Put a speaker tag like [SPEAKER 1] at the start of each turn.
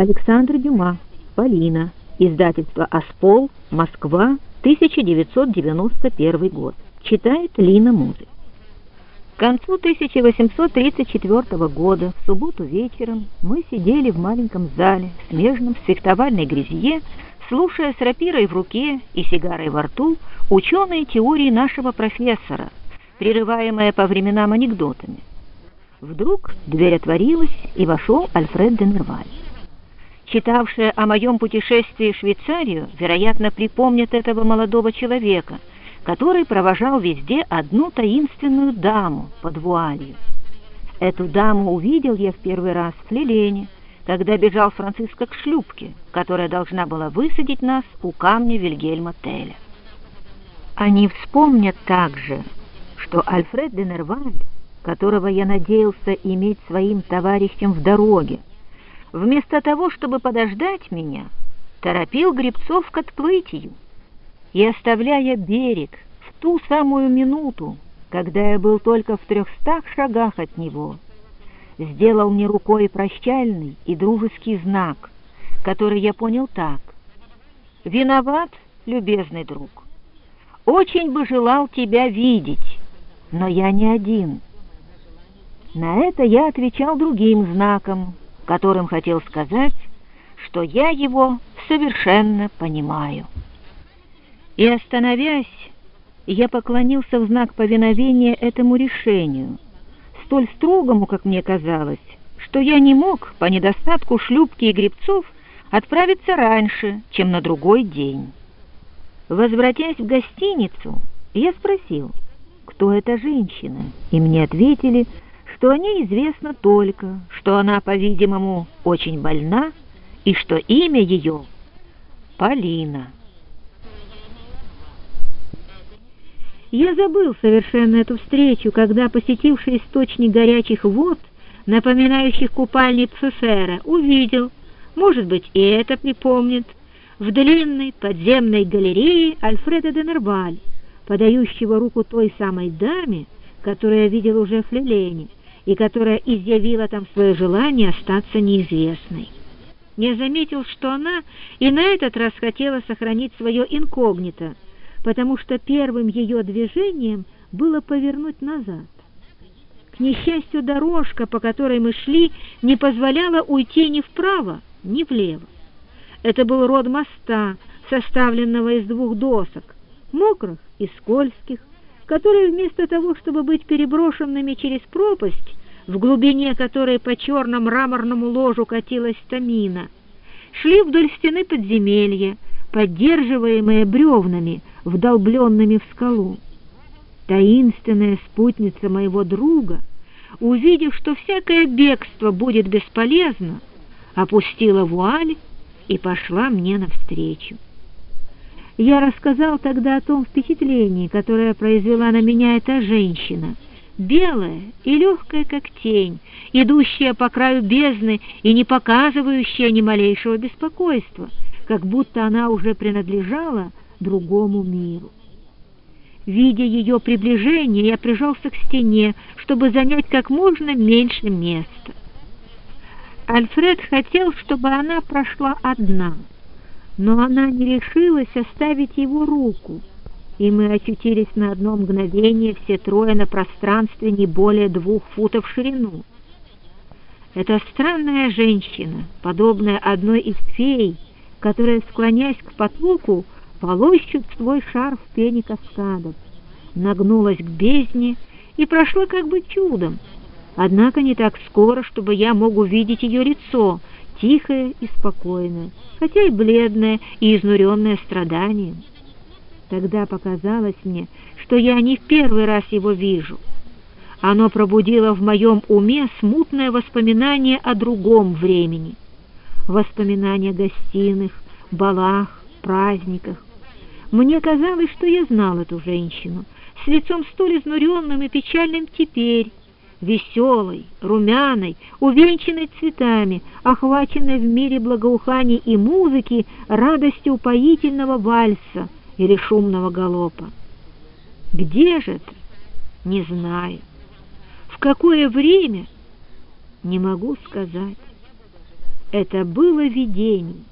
[SPEAKER 1] Александр Дюма. Полина. Издательство «Аспол», Москва, 1991 год. Читает Лина Музы. К концу 1834 года, в субботу вечером, мы сидели в маленьком зале, смежном с фехтовальной грязье, слушая с рапирой в руке и сигарой во рту ученые теории нашего профессора, прерываемые по временам анекдотами. Вдруг дверь отворилась, и вошел Альфред де. Читавшие о моем путешествии в Швейцарию, вероятно, припомнят этого молодого человека, который провожал везде одну таинственную даму под вуалью. Эту даму увидел я в первый раз в Лилене, когда бежал Франциско к шлюпке, которая должна была высадить нас у камня Вильгельма Теля. Они вспомнят также, что Альфред де Нерваль, которого я надеялся иметь своим товарищем в дороге, вместо того, чтобы подождать меня, торопил гребцов к отплытию. И, оставляя берег в ту самую минуту, когда я был только в трехстах шагах от него, сделал мне рукой прощальный и дружеский знак, который я понял так. «Виноват, любезный друг. Очень бы желал тебя видеть, но я не один». На это я отвечал другим знаком, которым хотел сказать, что я его совершенно понимаю. И, остановясь, я поклонился в знак повиновения этому решению, столь строгому, как мне казалось, что я не мог по недостатку шлюпки и гребцов отправиться раньше, чем на другой день. Возвратясь в гостиницу, я спросил, кто эта женщина, и мне ответили, что о ней известно только, что она, по-видимому, очень больна и что имя ее Полина. Я забыл совершенно эту встречу, когда, посетивший источник горячих вод, напоминающих купальни Пфефера, увидел, может быть, и это припомнит, в длинной подземной галерее Альфреда де Нерваль, подающего руку той самой даме, которую я видел уже в Лелене, и которая изъявила там свое желание остаться неизвестной. Я заметил, что она и на этот раз хотела сохранить свое инкогнито, потому что первым ее движением было повернуть назад. К несчастью, дорожка, по которой мы шли, не позволяла уйти ни вправо, ни влево. Это был род моста, составленного из двух досок, мокрых и скользких, которые вместо того, чтобы быть переброшенными через пропасть, в глубине которой по черному мраморному ложу катилась тамина, шли вдоль стены подземелья, поддерживаемые бревнами, вдолбленными в скалу. Таинственная спутница моего друга, увидев, что всякое бегство будет бесполезно, опустила вуаль и пошла мне навстречу. Я рассказал тогда о том впечатлении, которое произвела на меня эта женщина, белая и легкая, как тень, идущая по краю бездны и не показывающая ни малейшего беспокойства, как будто она уже принадлежала другому миру. Видя ее приближение, я прижался к стене, чтобы занять как можно меньше места. Альфред хотел, чтобы она прошла одна — но она не решилась оставить его руку, и мы очутились на одно мгновение все трое на пространстве не более двух футов в ширину. Эта странная женщина, подобная одной из фей, которая, склоняясь к потоку, полощет свой шар в пене каскадов, нагнулась к бездне и прошла как бы чудом, однако не так скоро, чтобы я мог увидеть ее лицо, тихое и спокойное, хотя и бледное и изнуренное страданием. Тогда показалось мне, что я не в первый раз его вижу. Оно пробудило в моем уме смутное воспоминание о другом времени. Воспоминания о гостиных, балах, праздниках. Мне казалось, что я знал эту женщину, с лицом столь изнуренным и печальным теперь, веселой, румяной, увенчанной цветами, охваченной в мире благоуханий и музыки радостью упоительного вальса или шумного галопа. Где же это? Не знаю. В какое время? Не могу сказать. Это было видение.